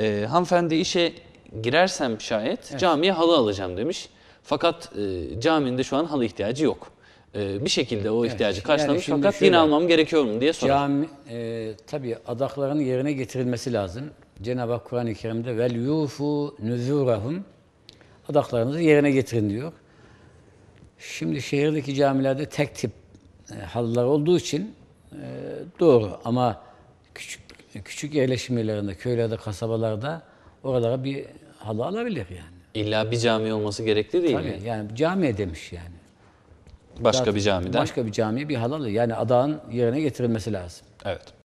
E, hanımefendi işe girersem şayet camiye halı alacağım demiş. Fakat e, caminin de şu an halı ihtiyacı yok. E, bir şekilde o ihtiyacı karşılamış şimdi fakat şöyle, yine almam gerekiyor mu diye sorar. Cami, e, tabii adakların yerine getirilmesi lazım. Cenab-ı Hak Kur'an-ı Kerim'de vel yufu nuzurahum adaklarınızı yerine getirin diyor. Şimdi şehirdeki camilerde tek tip e, halılar olduğu için e, doğru ama küçük küçük yerleşim yerlerinde, köylerde, kasabalarda oralara bir halı alabilir yani. İlla bir cami olması gerekli değil mi? Tabii yani camiye demiş yani. Başka bir camiden. Başka bir camiye bir halı alır. Yani adağın yerine getirilmesi lazım. Evet.